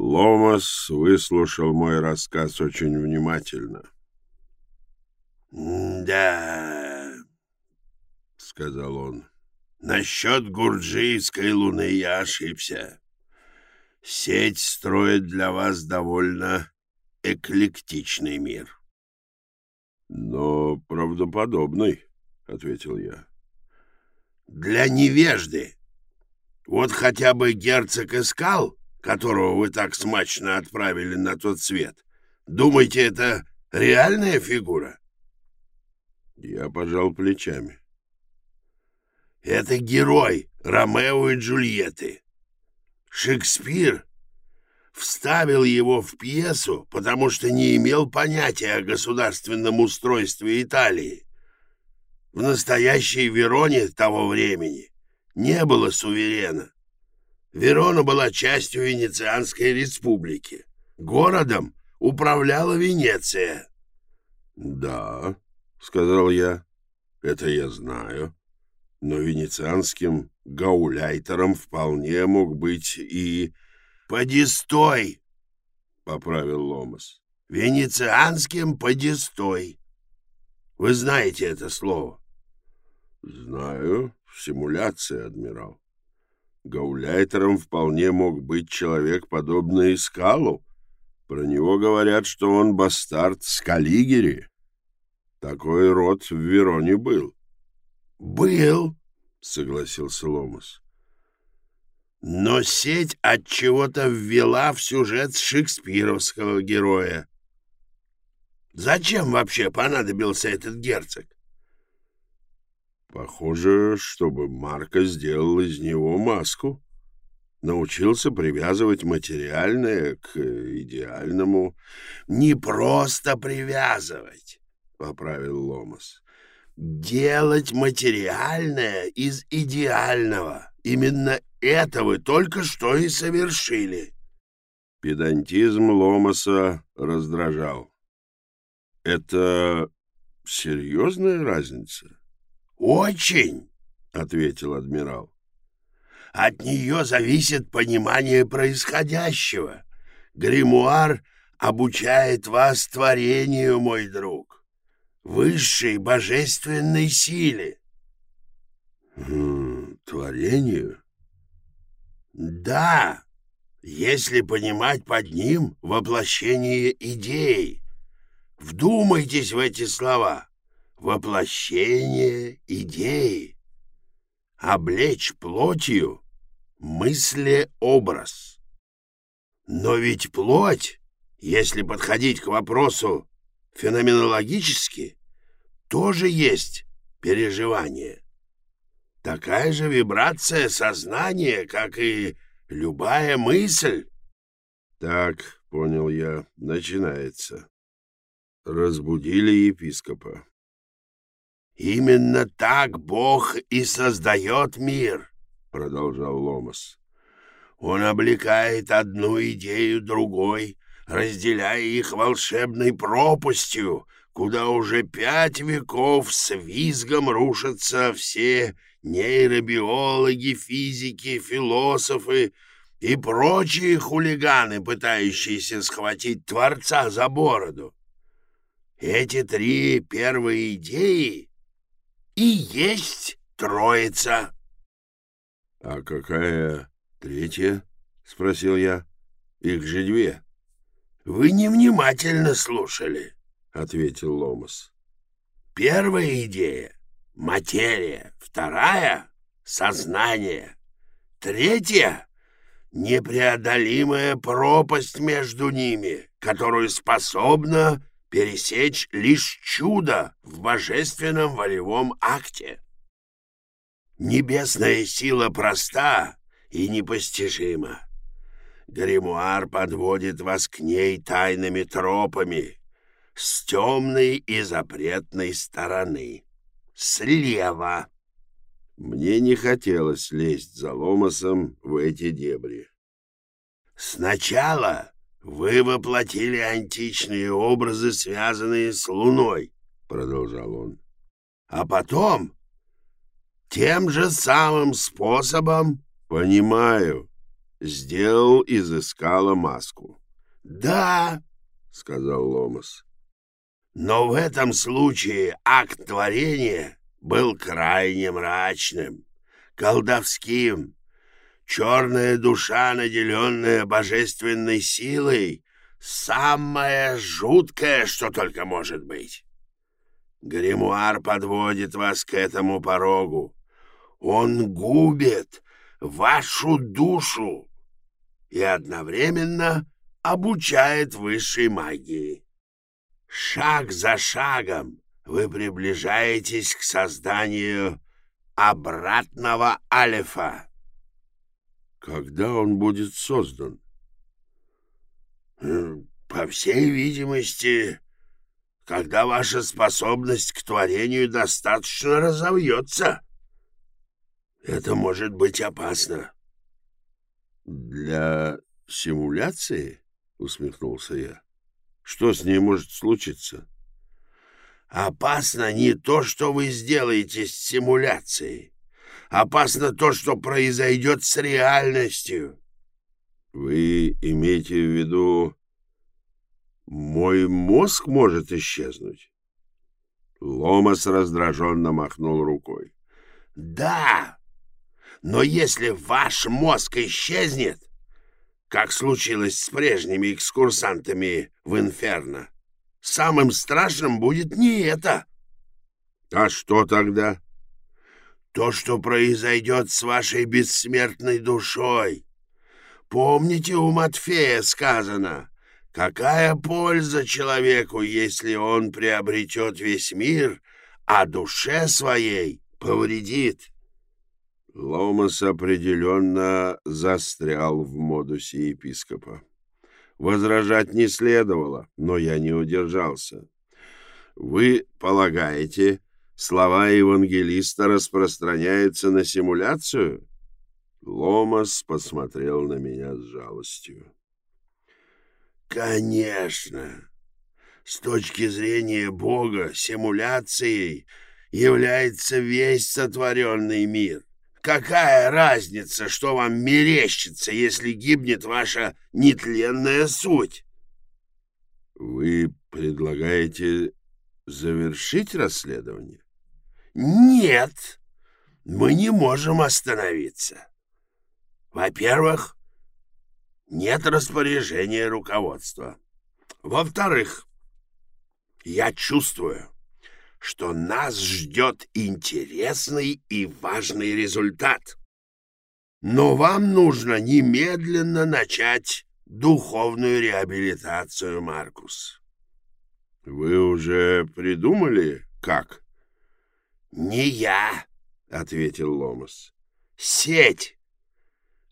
Ломас выслушал мой рассказ очень внимательно. «Да», — сказал он, — «насчет гурджийской луны я ошибся. Сеть строит для вас довольно эклектичный мир». «Но правдоподобный», — ответил я. «Для невежды. Вот хотя бы герцог искал, которого вы так смачно отправили на тот свет. Думаете, это реальная фигура?» Я пожал плечами. «Это герой Ромео и Джульетты. Шекспир вставил его в пьесу, потому что не имел понятия о государственном устройстве Италии. В настоящей Вероне того времени не было суверена. Верона была частью Венецианской республики. Городом управляла Венеция. — Да, — сказал я, — это я знаю. Но венецианским гауляйтером вполне мог быть и «Подистой!» — поправил Ломас. «Венецианским подистой. Вы знаете это слово?» «Знаю. Симуляция, адмирал. Гауляйтером вполне мог быть человек, подобный Скалу. Про него говорят, что он бастард Скалигери. Такой род в Вероне был». «Был», — согласился Ломас. Но сеть от чего-то ввела в сюжет шекспировского героя. Зачем вообще понадобился этот герцог? Похоже, чтобы Марко сделал из него маску. Научился привязывать материальное к идеальному. Не просто привязывать, поправил Ломас. Делать материальное из идеального. Именно это вы только что и совершили. Педантизм Ломаса раздражал. Это серьезная разница? Очень, ответил адмирал. От нее зависит понимание происходящего. Гримуар обучает вас творению, мой друг, высшей божественной силе. Хм, творению? Да, если понимать под ним воплощение идей. Вдумайтесь в эти слова. Воплощение идеи. Облечь плотью мыслеобраз. Но ведь плоть, если подходить к вопросу феноменологически, тоже есть переживание такая же вибрация сознания, как и любая мысль. Так, понял я, начинается. Разбудили епископа. Именно так Бог и создает мир, продолжал Ломас. Он облекает одну идею другой, разделяя их волшебной пропастью, куда уже пять веков с визгом рушатся все нейробиологи, физики, философы и прочие хулиганы, пытающиеся схватить Творца за бороду. Эти три первые идеи и есть Троица. — А какая третья? — спросил я. — Их же две. — Вы невнимательно слушали, — ответил Ломас. — Первая идея материя, вторая — сознание, третья — непреодолимая пропасть между ними, которую способна пересечь лишь чудо в божественном волевом акте. Небесная сила проста и непостижима. Гримуар подводит вас к ней тайными тропами с темной и запретной стороны слева. Мне не хотелось лезть за Ломасом в эти дебри. Сначала вы воплотили античные образы, связанные с Луной, продолжал он. А потом тем же самым способом, понимаю, сделал из искала маску. «Да», — сказал Ломас. «Но в этом случае акт творения был крайне мрачным, колдовским. Черная душа, наделенная божественной силой, самое жуткое, что только может быть. Гримуар подводит вас к этому порогу. Он губит вашу душу и одновременно обучает высшей магии. Шаг за шагом вы приближаетесь к созданию обратного алифа. Когда он будет создан? Э, по всей видимости, когда ваша способность к творению достаточно разовьется. Это может быть опасно. Для симуляции? Усмехнулся я. Что с ней может случиться? Опасно не то, что вы сделаете с симуляцией. Опасно то, что произойдет с реальностью. Вы имеете в виду, мой мозг может исчезнуть? Ломас раздраженно махнул рукой. Да, но если ваш мозг исчезнет, как случилось с прежними экскурсантами в Инферно, самым страшным будет не это. А что тогда? То, что произойдет с вашей бессмертной душой. Помните, у Матфея сказано, какая польза человеку, если он приобретет весь мир, а душе своей повредит. Ломас определенно застрял в модусе епископа. Возражать не следовало, но я не удержался. Вы полагаете, слова евангелиста распространяются на симуляцию? Ломас посмотрел на меня с жалостью. Конечно. С точки зрения Бога, симуляцией является весь сотворенный мир. Какая разница, что вам мерещится, если гибнет ваша нетленная суть? Вы предлагаете завершить расследование? Нет, мы не можем остановиться. Во-первых, нет распоряжения руководства. Во-вторых, я чувствую, что нас ждет интересный и важный результат. Но вам нужно немедленно начать духовную реабилитацию, Маркус. Вы уже придумали, как? Не я, ответил Ломас. Сеть.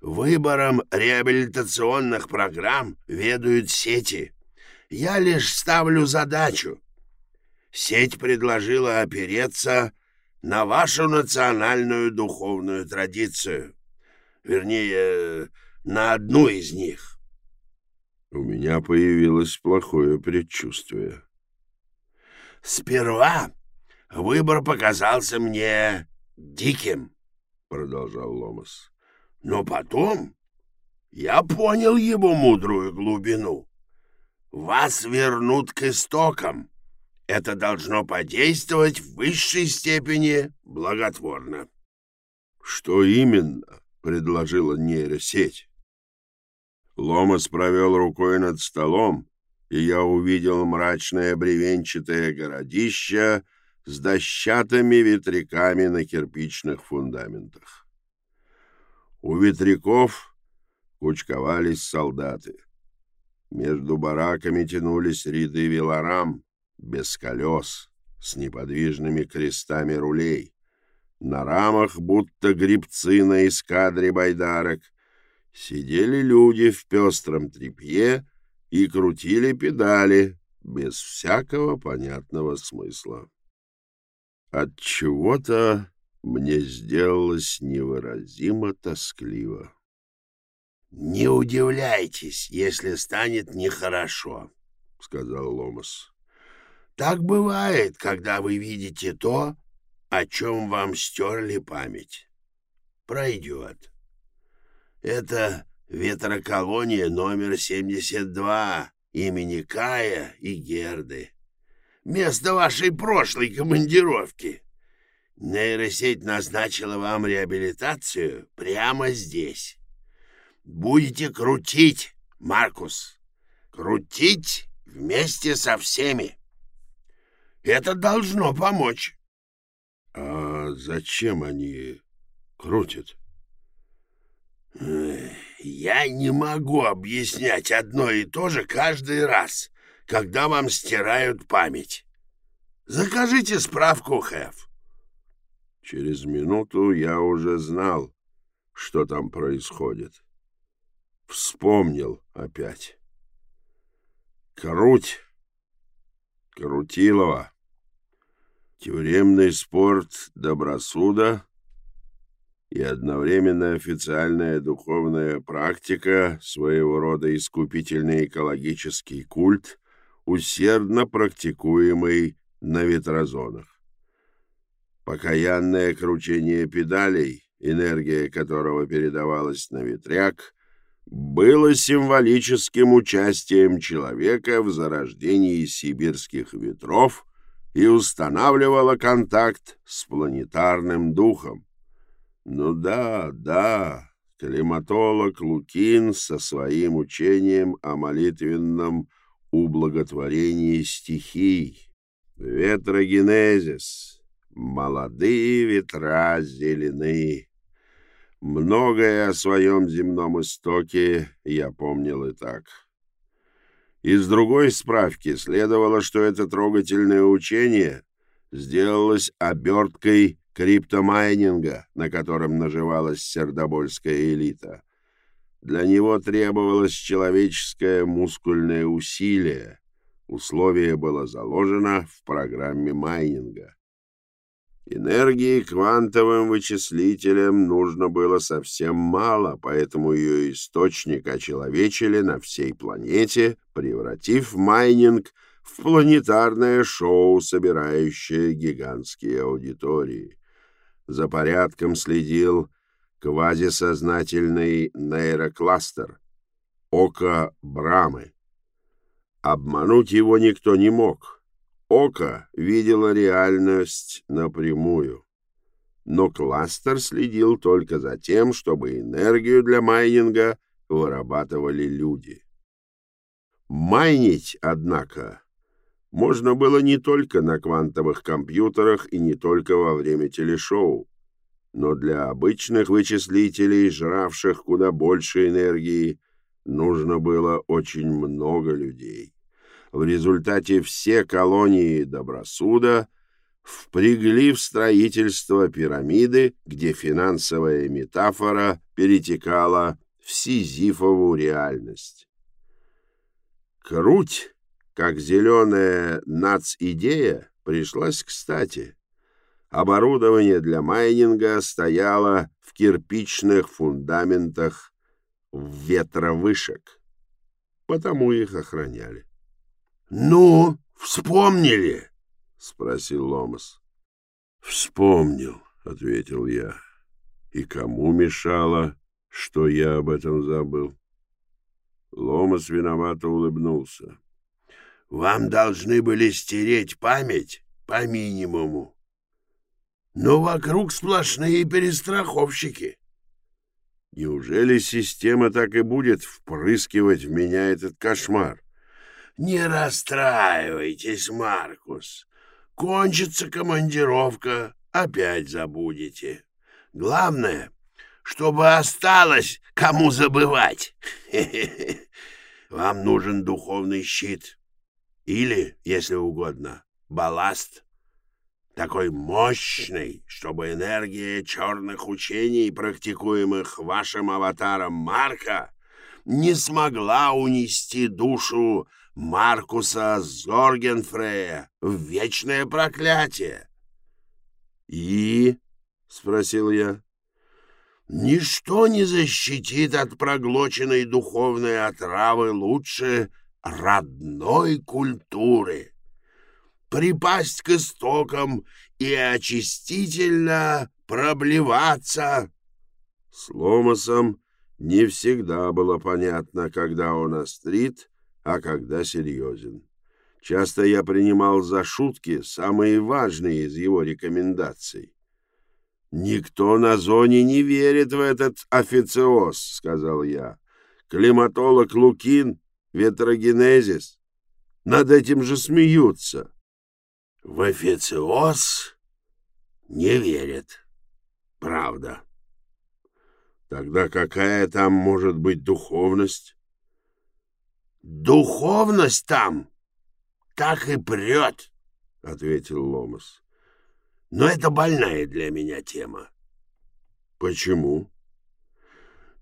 Выбором реабилитационных программ ведают сети. Я лишь ставлю задачу сеть предложила опереться на вашу национальную духовную традицию. Вернее, на одну из них. У меня появилось плохое предчувствие. Сперва выбор показался мне диким, продолжал Ломас. Но потом я понял его мудрую глубину. Вас вернут к истокам это должно подействовать в высшей степени благотворно. Что именно предложила нейросеть? Ломас провел рукой над столом, и я увидел мрачное бревенчатое городище с дощатыми ветряками на кирпичных фундаментах. У ветряков кучковались солдаты. Между бараками тянулись ряды велорам, без колес, с неподвижными крестами рулей. На рамах, будто грибцы на эскадре байдарок, сидели люди в пестром тряпье и крутили педали без всякого понятного смысла. От чего-то мне сделалось невыразимо тоскливо. «Не удивляйтесь, если станет нехорошо», — сказал Ломас. Так бывает, когда вы видите то, о чем вам стерли память. Пройдет. Это ветроколония номер 72 имени Кая и Герды. Место вашей прошлой командировки. Нейросеть назначила вам реабилитацию прямо здесь. Будете крутить, Маркус. Крутить вместе со всеми. Это должно помочь. А зачем они крутят? Я не могу объяснять одно и то же каждый раз, когда вам стирают память. Закажите справку, Хэв. Через минуту я уже знал, что там происходит. Вспомнил опять. Круть. Крутилова. Тюремный спорт добросуда и одновременно официальная духовная практика, своего рода искупительный экологический культ, усердно практикуемый на ветрозонах. Покаянное кручение педалей, энергия которого передавалась на ветряк, было символическим участием человека в зарождении сибирских ветров и устанавливало контакт с планетарным духом. Ну да, да, климатолог Лукин со своим учением о молитвенном ублаготворении стихий. Ветрогенезис. Молодые ветра зелены. Многое о своем земном истоке я помнил и так. Из другой справки следовало, что это трогательное учение сделалось оберткой криптомайнинга, на котором наживалась сердобольская элита. Для него требовалось человеческое мускульное усилие. Условие было заложено в программе майнинга. Энергии квантовым вычислителям нужно было совсем мало, поэтому ее источник очеловечили на всей планете, превратив майнинг в планетарное шоу, собирающее гигантские аудитории. За порядком следил квазисознательный нейрокластер — Око Брамы. Обмануть его никто не мог — Око видело реальность напрямую. Но кластер следил только за тем, чтобы энергию для майнинга вырабатывали люди. Майнить, однако, можно было не только на квантовых компьютерах и не только во время телешоу, но для обычных вычислителей, жравших куда больше энергии, нужно было очень много людей. В результате все колонии Добросуда впрягли в строительство пирамиды, где финансовая метафора перетекала в сизифову реальность. Круть, как зеленая нац-идея, пришлась кстати. Оборудование для майнинга стояло в кирпичных фундаментах ветровышек, потому их охраняли. «Ну, вспомнили?» — спросил Ломас. «Вспомнил», — ответил я. «И кому мешало, что я об этом забыл?» Ломас виновато улыбнулся. «Вам должны были стереть память по минимуму. Но вокруг сплошные перестраховщики». Неужели система так и будет впрыскивать в меня этот кошмар? Не расстраивайтесь, Маркус. Кончится командировка, опять забудете. Главное, чтобы осталось кому забывать. Вам нужен духовный щит. Или, если угодно, балласт. Такой мощный, чтобы энергия черных учений, практикуемых вашим аватаром Марка, не смогла унести душу Маркуса Зоргенфрея в вечное проклятие. «И?» — спросил я. «Ничто не защитит от проглоченной духовной отравы лучше родной культуры. Припасть к истокам и очистительно проблеваться». С Ломасом Не всегда было понятно, когда он острит, а когда серьезен. Часто я принимал за шутки самые важные из его рекомендаций. «Никто на зоне не верит в этот официоз», — сказал я. «Климатолог Лукин, ветрогенезис. Над этим же смеются». «В официоз не верят. Правда». «Тогда какая там может быть духовность?» «Духовность там так и прет», — ответил Ломас. «Но это больная для меня тема». «Почему?»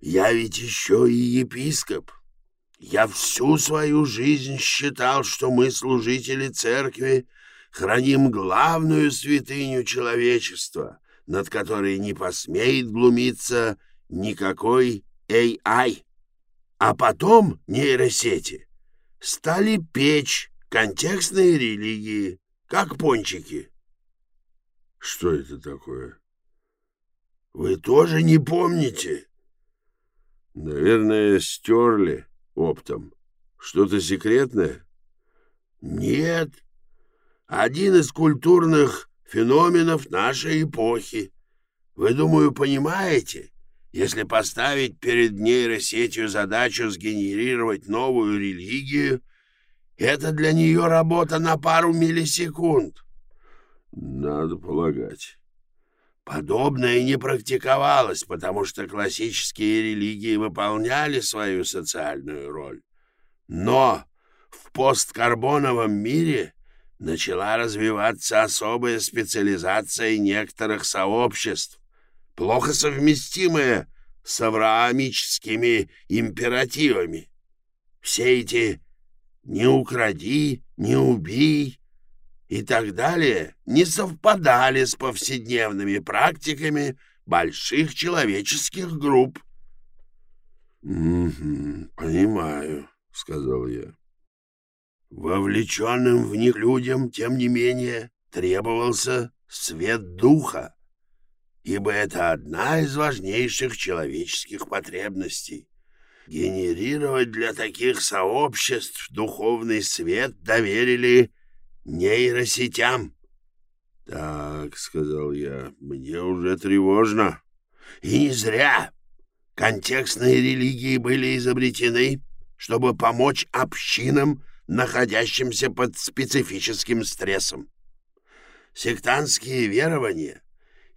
«Я ведь еще и епископ. Я всю свою жизнь считал, что мы, служители церкви, храним главную святыню человечества, над которой не посмеет глумиться никакой AI. А потом нейросети стали печь контекстные религии, как пончики. Что это такое? Вы тоже не помните? Наверное, стерли оптом. Что-то секретное? Нет. Один из культурных феноменов нашей эпохи. Вы, думаю, понимаете, если поставить перед нейросетью задачу сгенерировать новую религию — это для нее работа на пару миллисекунд. Надо полагать. Подобное не практиковалось, потому что классические религии выполняли свою социальную роль. Но в посткарбоновом мире начала развиваться особая специализация некоторых сообществ, плохо совместимая с авраамическими императивами. Все эти «не укради», «не убей» и так далее не совпадали с повседневными практиками больших человеческих групп. «Угу, понимаю», — сказал я. Вовлеченным в них людям, тем не менее, требовался свет духа, ибо это одна из важнейших человеческих потребностей. Генерировать для таких сообществ духовный свет доверили нейросетям. — Так, — сказал я, — мне уже тревожно. И не зря. Контекстные религии были изобретены, чтобы помочь общинам, находящимся под специфическим стрессом. Сектантские верования,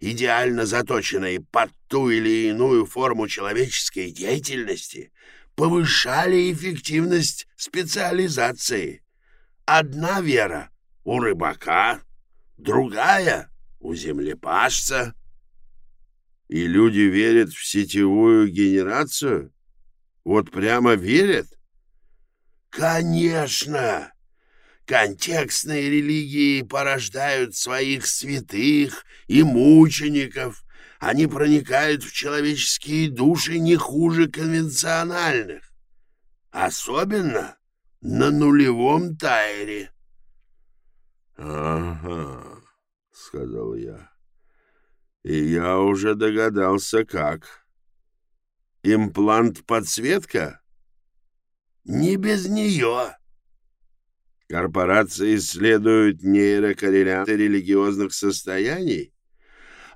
идеально заточенные под ту или иную форму человеческой деятельности, повышали эффективность специализации. Одна вера у рыбака, другая у землепашца. И люди верят в сетевую генерацию? Вот прямо верят? Конечно! Контекстные религии порождают своих святых и мучеников, они проникают в человеческие души не хуже конвенциональных. Особенно на нулевом тайре. — Ага, — сказал я. — И я уже догадался, как. Имплант-подсветка? — Не без нее. Корпорации исследуют нейрокорреляты религиозных состояний?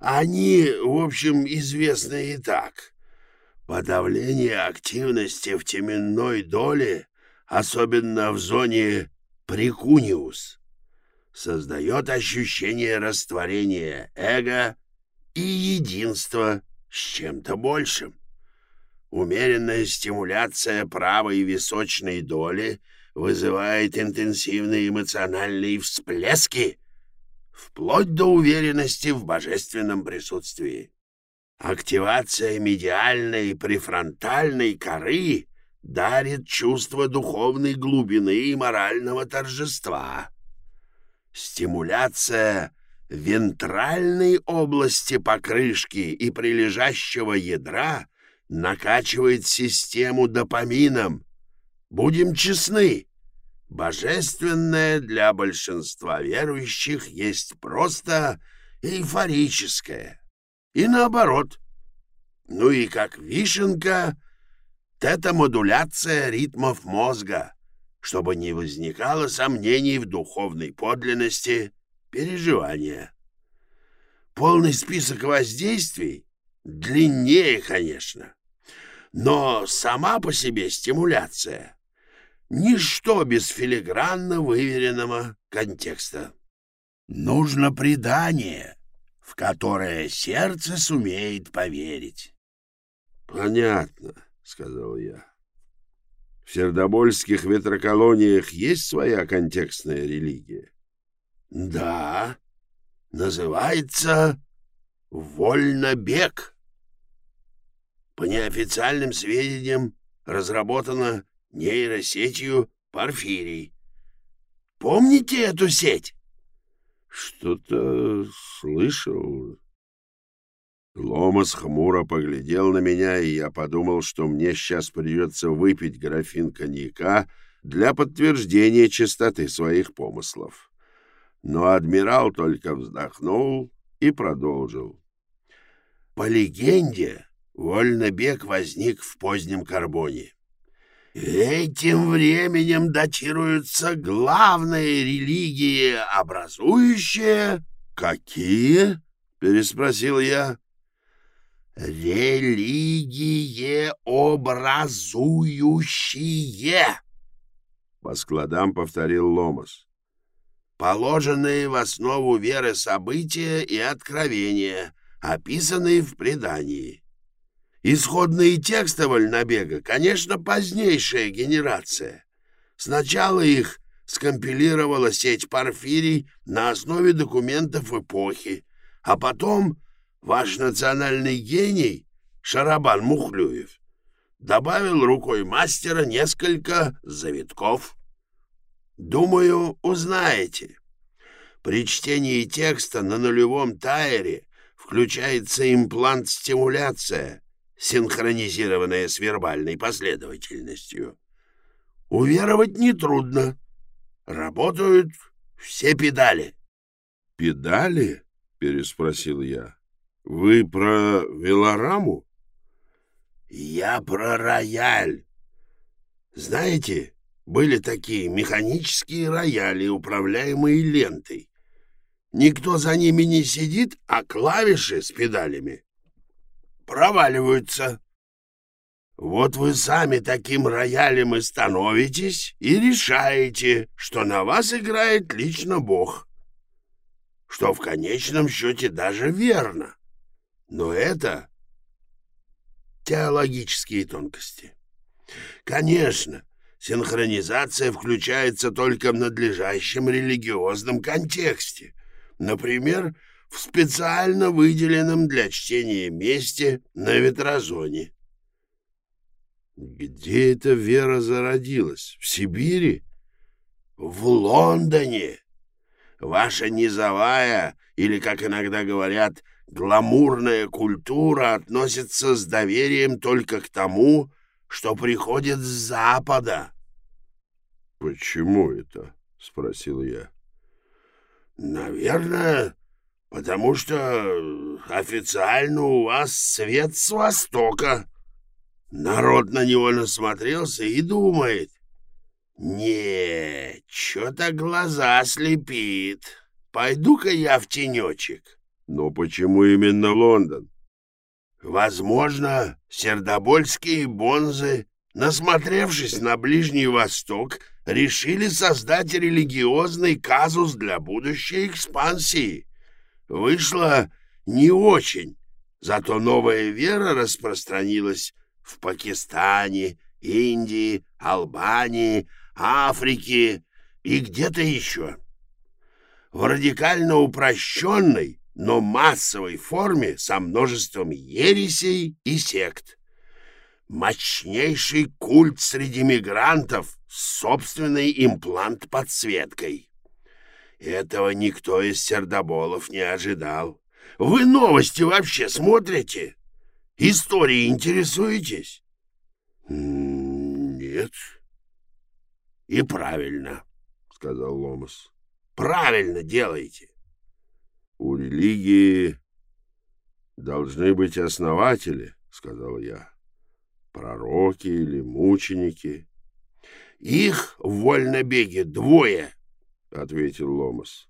Они, в общем, известны и так. Подавление активности в теменной доле, особенно в зоне прикуниус, создает ощущение растворения эго и единства с чем-то большим. Умеренная стимуляция правой височной доли вызывает интенсивные эмоциональные всплески, вплоть до уверенности в божественном присутствии. Активация медиальной префронтальной коры дарит чувство духовной глубины и морального торжества. Стимуляция вентральной области покрышки и прилежащего ядра накачивает систему допамином. Будем честны, Божественное для большинства верующих есть просто эйфорическое. И наоборот. Ну и как вишенка тета-модуляция ритмов мозга, чтобы не возникало сомнений в духовной подлинности переживания. Полный список воздействий длиннее, конечно, но сама по себе стимуляция — ничто без филигранно выверенного контекста. Нужно предание, в которое сердце сумеет поверить. — Понятно, — сказал я. — В сердобольских ветроколониях есть своя контекстная религия? — Да, называется «Вольнобег». По неофициальным сведениям, разработана нейросетью Порфирий. Помните эту сеть? Что-то слышал. Ломас хмуро поглядел на меня, и я подумал, что мне сейчас придется выпить графин коньяка для подтверждения чистоты своих помыслов. Но адмирал только вздохнул и продолжил. По легенде, вольнобег возник в позднем карбоне. Этим временем датируются главные религии, образующие... «Какие?» — переспросил я. «Религии образующие!» По складам повторил Ломас. «Положенные в основу веры события и откровения, описанные в предании. Исходные тексты вольнобега, конечно, позднейшая генерация. Сначала их скомпилировала сеть Порфирий на основе документов эпохи, а потом ваш национальный гений Шарабан Мухлюев добавил рукой мастера несколько завитков. Думаю, узнаете. При чтении текста на нулевом тайре включается имплант-стимуляция, синхронизированная с вербальной последовательностью. Уверовать нетрудно. Работают все педали. — Педали? — переспросил я. — Вы про велораму? — Я про рояль. Знаете, были такие механические рояли, управляемые лентой. Никто за ними не сидит, а клавиши с педалями проваливаются. Вот вы сами таким роялем и становитесь и решаете, что на вас играет лично Бог. Что в конечном счете даже верно. Но это теологические тонкости. Конечно, синхронизация включается только в надлежащем религиозном контексте. Например, в специально выделенном для чтения месте на ветрозоне. Где эта вера зародилась? В Сибири? В Лондоне. Ваша низовая, или, как иногда говорят, гламурная культура относится с доверием только к тому, что приходит с Запада. — Почему это? — спросил я. — Наверное, потому что официально у вас свет с Востока. Народ на него насмотрелся и думает. Не, что-то глаза слепит. Пойду-ка я в тенечек. Но почему именно Лондон? Возможно, сердобольские бонзы, насмотревшись на Ближний Восток, решили создать религиозный казус для будущей экспансии. Вышло не очень, зато новая вера распространилась в Пакистане, Индии, Албании, Африке и где-то еще. В радикально упрощенной, но массовой форме со множеством ересей и сект. Мощнейший культ среди мигрантов с собственной имплант-подсветкой. Этого никто из сердоболов не ожидал. Вы новости вообще смотрите? Историей интересуетесь? Нет. И правильно, сказал Ломас. Правильно делаете. У религии должны быть основатели, сказал я. Пророки или мученики? Их в вольнобеге двое, — ответил Ломас.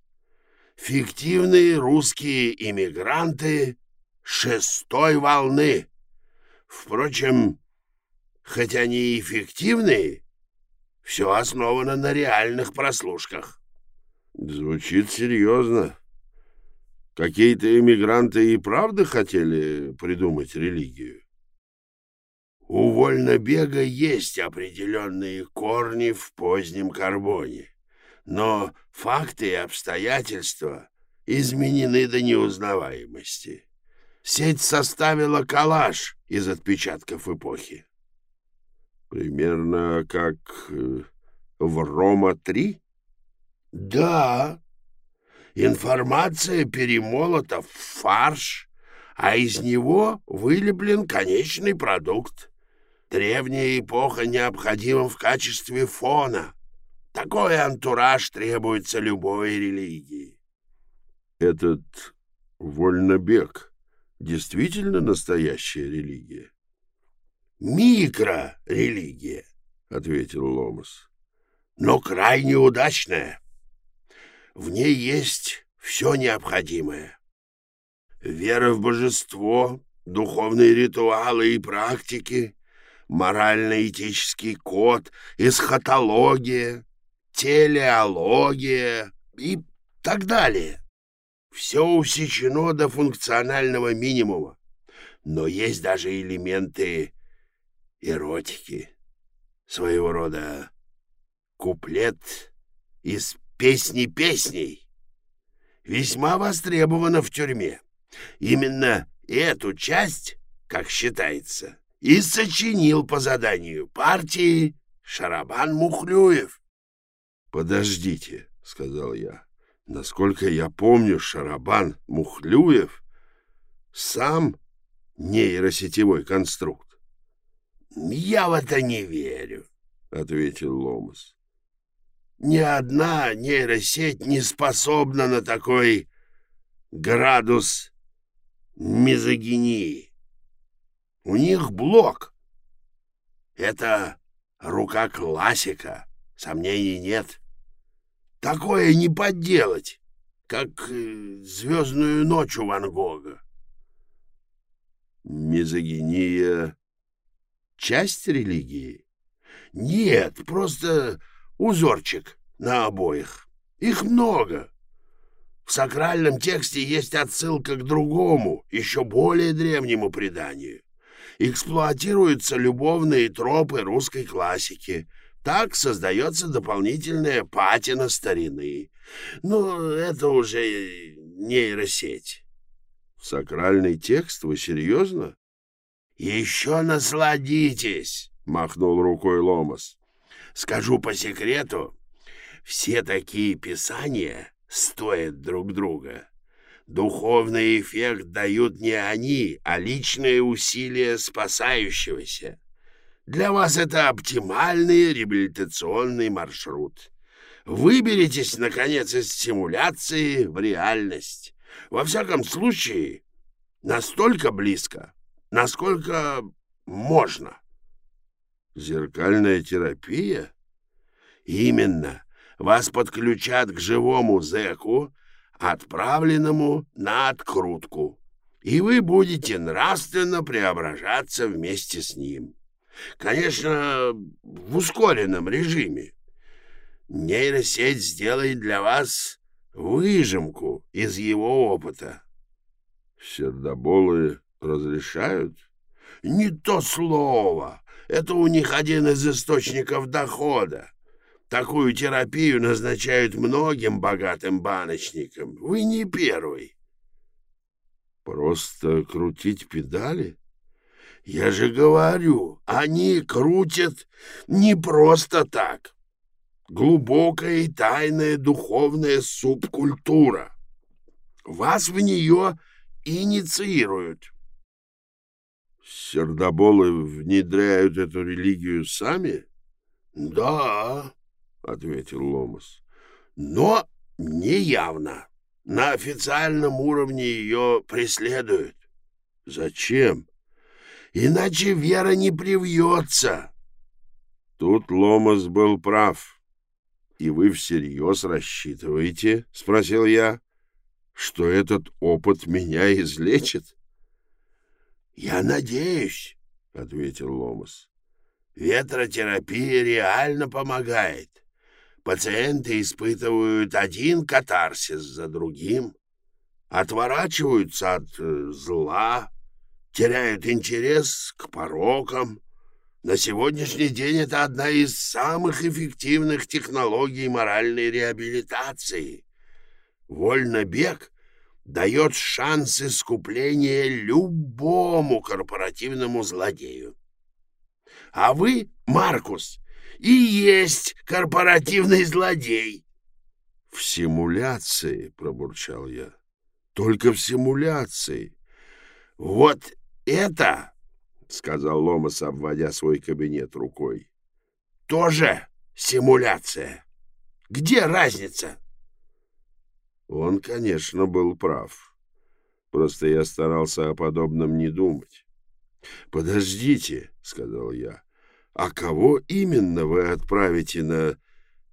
Фиктивные русские иммигранты шестой волны. Впрочем, хоть они и фиктивные, все основано на реальных прослушках. Звучит серьезно. Какие-то иммигранты и правда хотели придумать религию? У вольнобега есть определенные корни в позднем карбоне, но факты и обстоятельства изменены до неузнаваемости. Сеть составила коллаж из отпечатков эпохи. Примерно как э, в Рома-3? Да. Информация перемолота в фарш, а из него вылеплен конечный продукт. Древняя эпоха необходима в качестве фона. Такой антураж требуется любой религии. Этот вольнобег действительно настоящая религия? Микрорелигия, ответил Ломас. Но крайне удачная. В ней есть все необходимое. Вера в божество, духовные ритуалы и практики, морально-этический код, эсхатология, телеология и так далее. Все усечено до функционального минимума, но есть даже элементы эротики, своего рода куплет из песни песней, весьма востребована в тюрьме. Именно эту часть, как считается, и сочинил по заданию партии Шарабан Мухлюев. «Подождите», — сказал я. «Насколько я помню, Шарабан Мухлюев сам нейросетевой конструкт». «Я в это не верю», — ответил Ломас. «Ни одна нейросеть не способна на такой градус мизогинии. У них блок. Это рука классика, сомнений нет. Такое не подделать, как э, «Звездную ночь» у Ван Гога. Мизогиния — часть религии? Нет, просто узорчик на обоих. Их много. В сакральном тексте есть отсылка к другому, еще более древнему преданию эксплуатируются любовные тропы русской классики. Так создается дополнительная патина старины. Но это уже нейросеть. Сакральный текст? Вы серьезно? Еще насладитесь, махнул рукой Ломас. Скажу по секрету, все такие писания стоят друг друга. Духовный эффект дают не они, а личные усилия спасающегося. Для вас это оптимальный реабилитационный маршрут. Выберитесь, наконец, из симуляции в реальность. Во всяком случае, настолько близко, насколько можно. Зеркальная терапия? Именно. Вас подключат к живому зэку, отправленному на открутку, и вы будете нравственно преображаться вместе с ним. Конечно, в ускоренном режиме. Нейросеть сделает для вас выжимку из его опыта. Сердоболы разрешают? Не то слово. Это у них один из источников дохода. Такую терапию назначают многим богатым баночникам. Вы не первый. Просто крутить педали? Я же говорю, они крутят не просто так. Глубокая и тайная духовная субкультура. Вас в нее инициируют. Сердоболы внедряют эту религию сами? Да, — ответил Ломас. «Но не явно. На официальном уровне ее преследуют». «Зачем?» Иначе вера не привьется. Тут Ломас был прав. «И вы всерьез рассчитываете, — спросил я, — что этот опыт меня излечит?» «Я надеюсь», — ответил Ломас. «Ветротерапия реально помогает. Пациенты испытывают один катарсис за другим, отворачиваются от э, зла, теряют интерес к порокам. На сегодняшний день это одна из самых эффективных технологий моральной реабилитации. Вольнобег дает шанс искупления любому корпоративному злодею. А вы, Маркус, и есть корпоративный злодей. — В симуляции, — пробурчал я. — Только в симуляции. — Вот это, — сказал Ломас, обводя свой кабинет рукой, — тоже симуляция. Где разница? Он, конечно, был прав. Просто я старался о подобном не думать. «Подождите», — сказал я, а кого именно вы отправите на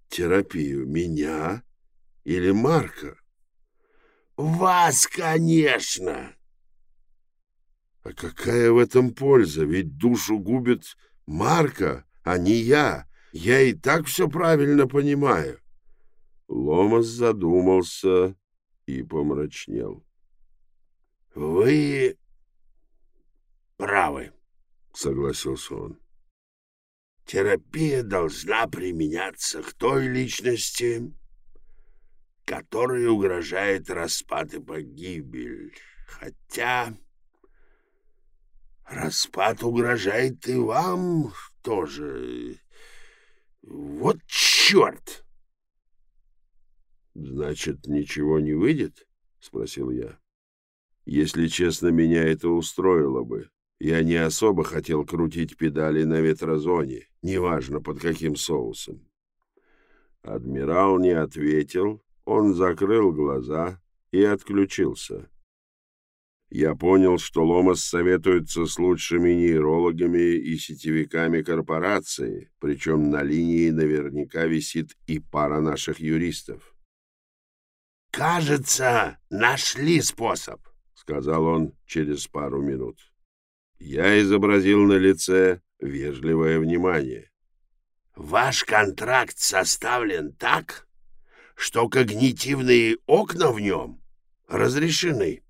терапию? Меня или Марка? Вас, конечно. А какая в этом польза? Ведь душу губит Марка, а не я. Я и так все правильно понимаю. Ломас задумался и помрачнел. — Вы правы, — согласился он. Терапия должна применяться к той личности, которой угрожает распад и погибель. Хотя распад угрожает и вам тоже. Вот черт! Значит, ничего не выйдет? — спросил я. Если честно, меня это устроило бы. Я не особо хотел крутить педали на ветрозоне, неважно под каким соусом. Адмирал не ответил, он закрыл глаза и отключился. Я понял, что Ломас советуется с лучшими нейрологами и сетевиками корпорации, причем на линии наверняка висит и пара наших юристов. «Кажется, нашли способ», — сказал он через пару минут. Я изобразил на лице вежливое внимание. «Ваш контракт составлен так, что когнитивные окна в нем разрешены,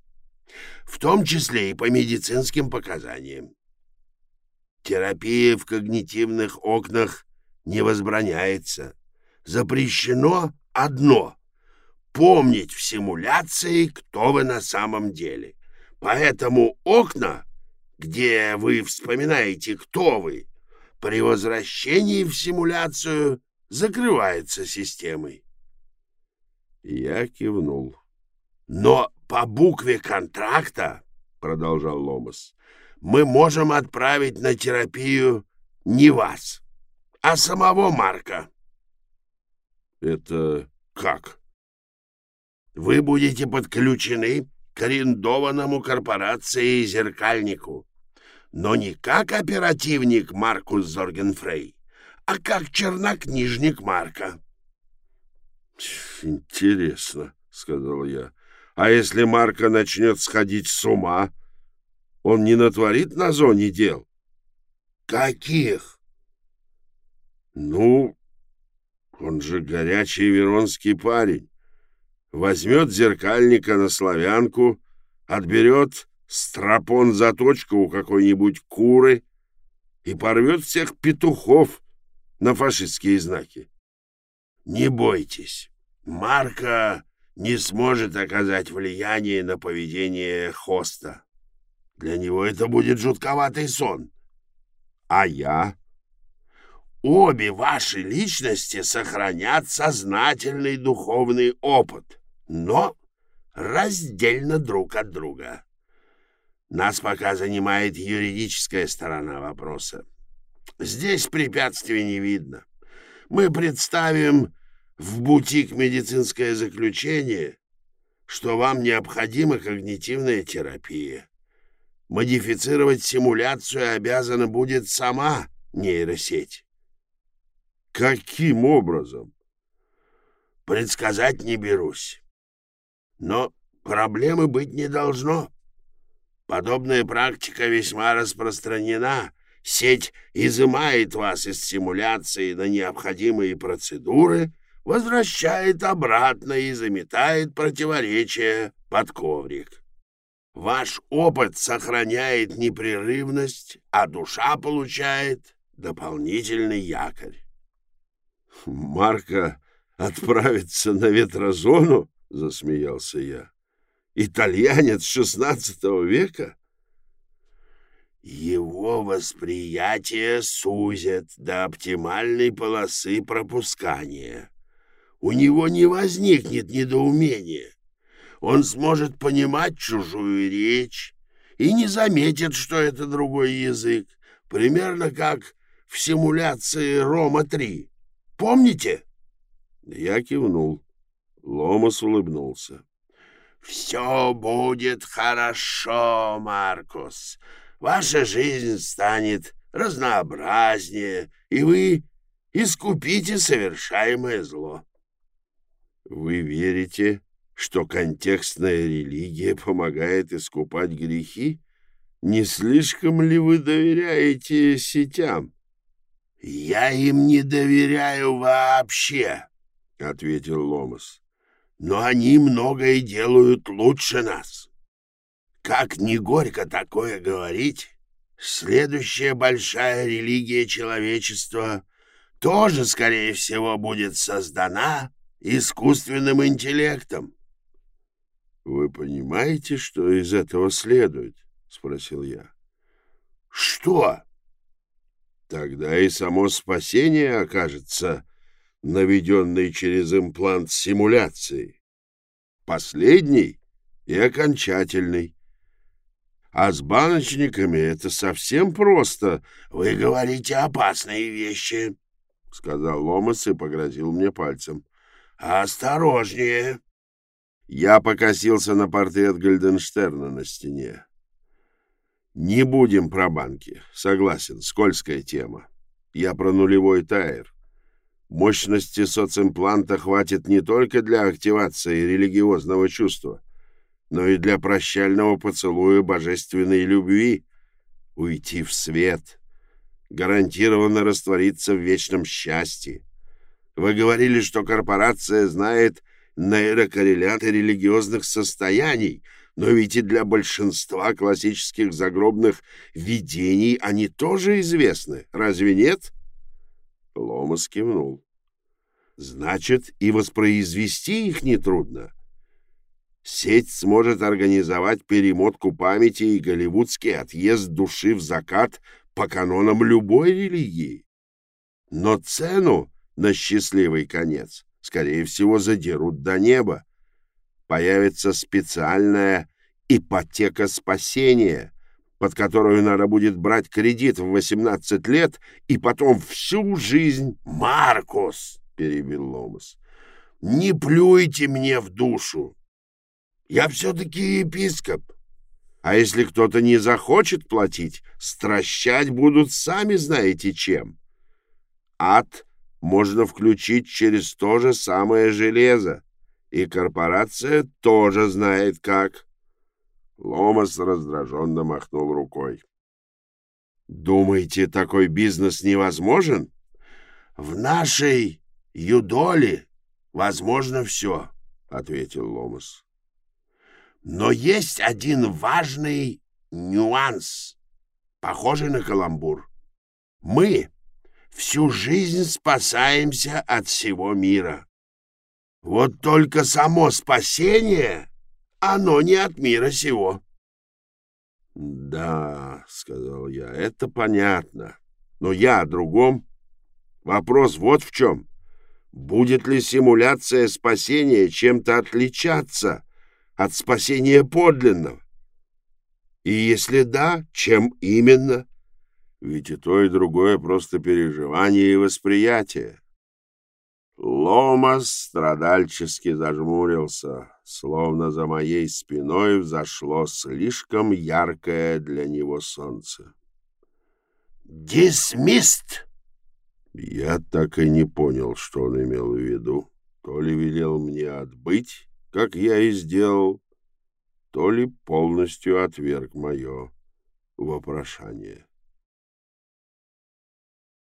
в том числе и по медицинским показаниям. Терапия в когнитивных окнах не возбраняется. Запрещено одно — помнить в симуляции, кто вы на самом деле. Поэтому окна где вы вспоминаете, кто вы, при возвращении в симуляцию закрывается системой. Я кивнул. Но по букве контракта, продолжал Ломас, мы можем отправить на терапию не вас, а самого Марка. Это как? Вы будете подключены к арендованному корпорацией зеркальнику но не как оперативник Маркус Зоргенфрей, а как чернокнижник Марка. «Интересно», — сказал я. «А если Марка начнет сходить с ума, он не натворит на зоне дел?» «Каких?» «Ну, он же горячий веронский парень. Возьмет зеркальника на славянку, отберет стропон заточка у какой-нибудь куры и порвет всех петухов на фашистские знаки. Не бойтесь, Марка не сможет оказать влияние на поведение хоста. Для него это будет жутковатый сон. А я? Обе ваши личности сохранят сознательный духовный опыт, но раздельно друг от друга. Нас пока занимает юридическая сторона вопроса. Здесь препятствий не видно. Мы представим в бутик медицинское заключение, что вам необходима когнитивная терапия. модифицировать симуляцию обязана будет сама нейросеть. Каким образом? Предсказать не берусь. Но проблемы быть не должно. Подобная практика весьма распространена. Сеть изымает вас из симуляции на необходимые процедуры, возвращает обратно и заметает противоречия под коврик. Ваш опыт сохраняет непрерывность, а душа получает дополнительный якорь. Марка отправится на ветрозону? — засмеялся я. «Итальянец шестнадцатого века?» Его восприятие сузят до оптимальной полосы пропускания. У него не возникнет недоумения. Он сможет понимать чужую речь и не заметит, что это другой язык, примерно как в симуляции Рома-3. Помните? Я кивнул. Ломас улыбнулся. «Все будет хорошо, Маркус. Ваша жизнь станет разнообразнее, и вы искупите совершаемое зло». «Вы верите, что контекстная религия помогает искупать грехи? Не слишком ли вы доверяете сетям?» «Я им не доверяю вообще», — ответил Ломас но они многое делают лучше нас. Как не горько такое говорить, следующая большая религия человечества тоже, скорее всего, будет создана искусственным интеллектом. — Вы понимаете, что из этого следует? — спросил я. — Что? — Тогда и само спасение окажется наведенный через имплант симуляции. Последний и окончательный. А с баночниками это совсем просто. Вы говорите опасные вещи, — сказал Ломас и погрозил мне пальцем. Осторожнее. Я покосился на портрет Гальденштерна на стене. Не будем про банки. Согласен, скользкая тема. Я про нулевой тайр. Мощности социмпланта хватит не только для активации религиозного чувства, но и для прощального поцелуя божественной любви, уйти в свет, гарантированно раствориться в вечном счастье. Вы говорили, что корпорация знает нейрокорреляты религиозных состояний, но ведь и для большинства классических загробных видений они тоже известны, разве нет? — Ломас кивнул. Значит, и воспроизвести их нетрудно. Сеть сможет организовать перемотку памяти и голливудский отъезд души в закат по канонам любой религии. Но цену на счастливый конец, скорее всего, задерут до неба. Появится специальная ипотека спасения — под которую надо будет брать кредит в 18 лет и потом всю жизнь... — Маркус, — перебил Ломас, — не плюйте мне в душу. Я все-таки епископ. А если кто-то не захочет платить, стращать будут сами знаете чем. Ад можно включить через то же самое железо, и корпорация тоже знает как. — Ломас раздраженно махнул рукой. «Думаете, такой бизнес невозможен?» «В нашей юдоле возможно все», — ответил Ломас. «Но есть один важный нюанс, похожий на каламбур. Мы всю жизнь спасаемся от всего мира. Вот только само спасение оно не от мира сего. — Да, — сказал я, — это понятно. Но я о другом. Вопрос вот в чем. Будет ли симуляция спасения чем-то отличаться от спасения подлинного? И если да, чем именно? Ведь и то, и другое просто переживание и восприятие. Ломас страдальчески зажмурился, словно за моей спиной взошло слишком яркое для него солнце. «Дисмист!» Я так и не понял, что он имел в виду. То ли велел мне отбыть, как я и сделал, то ли полностью отверг мое вопрошание.